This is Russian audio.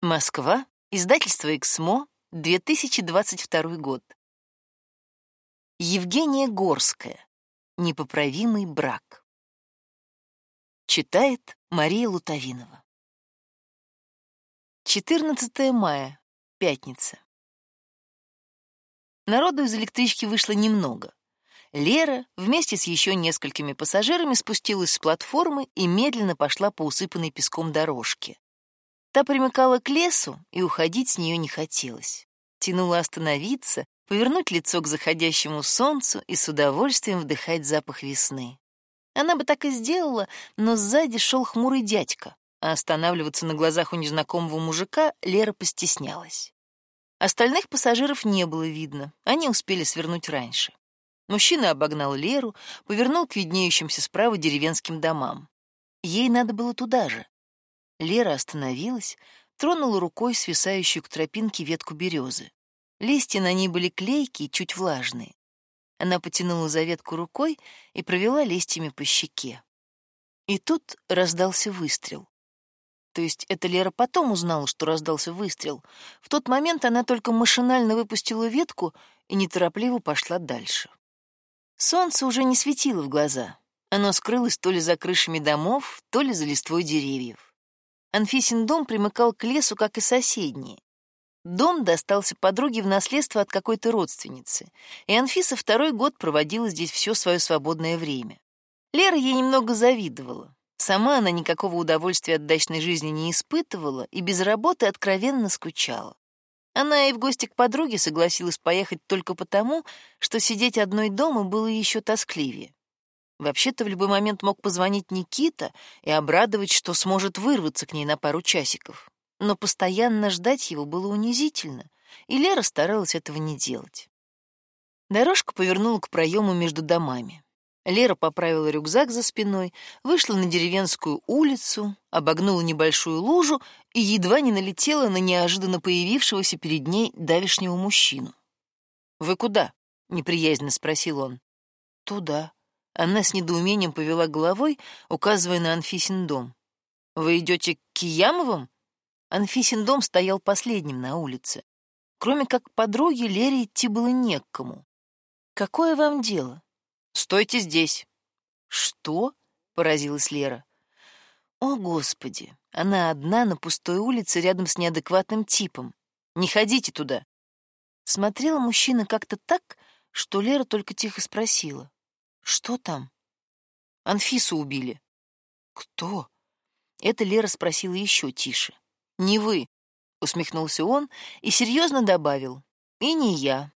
Москва, издательство «Эксмо», 2022 год. Евгения Горская. Непоправимый брак. Читает Мария Лутовинова. 14 мая, пятница. Народу из электрички вышло немного. Лера вместе с еще несколькими пассажирами спустилась с платформы и медленно пошла по усыпанной песком дорожке. Та примыкала к лесу, и уходить с нее не хотелось. Тянуло остановиться, повернуть лицо к заходящему солнцу и с удовольствием вдыхать запах весны. Она бы так и сделала, но сзади шел хмурый дядька, а останавливаться на глазах у незнакомого мужика Лера постеснялась. Остальных пассажиров не было видно, они успели свернуть раньше. Мужчина обогнал Леру, повернул к виднеющимся справа деревенским домам. Ей надо было туда же. Лера остановилась, тронула рукой свисающую к тропинке ветку березы. Листья на ней были клейкие, чуть влажные. Она потянула за ветку рукой и провела листьями по щеке. И тут раздался выстрел. То есть это Лера потом узнала, что раздался выстрел. В тот момент она только машинально выпустила ветку и неторопливо пошла дальше. Солнце уже не светило в глаза. Оно скрылось то ли за крышами домов, то ли за листвой деревьев. Анфисин дом примыкал к лесу, как и соседние. Дом достался подруге в наследство от какой-то родственницы, и Анфиса второй год проводила здесь все свое свободное время. Лера ей немного завидовала. Сама она никакого удовольствия от дачной жизни не испытывала и без работы откровенно скучала. Она и в гости к подруге согласилась поехать только потому, что сидеть одной дома было еще тоскливее. Вообще-то в любой момент мог позвонить Никита и обрадовать, что сможет вырваться к ней на пару часиков. Но постоянно ждать его было унизительно, и Лера старалась этого не делать. Дорожка повернула к проему между домами. Лера поправила рюкзак за спиной, вышла на деревенскую улицу, обогнула небольшую лужу и едва не налетела на неожиданно появившегося перед ней давишнего мужчину. «Вы куда?» — неприязненно спросил он. «Туда», она с недоумением повела головой, указывая на Анфисин дом. «Вы идете к Киямовым?» Анфисин дом стоял последним на улице. Кроме как подруге, Лере идти было не к кому. «Какое вам дело?» «Стойте здесь». «Что?» — поразилась Лера. «О, Господи! Она одна на пустой улице рядом с неадекватным типом. Не ходите туда!» Смотрел мужчина как-то так, что Лера только тихо спросила. Что там? Анфису убили. Кто? Это Лера спросила еще тише. Не вы, усмехнулся он и серьезно добавил. И не я.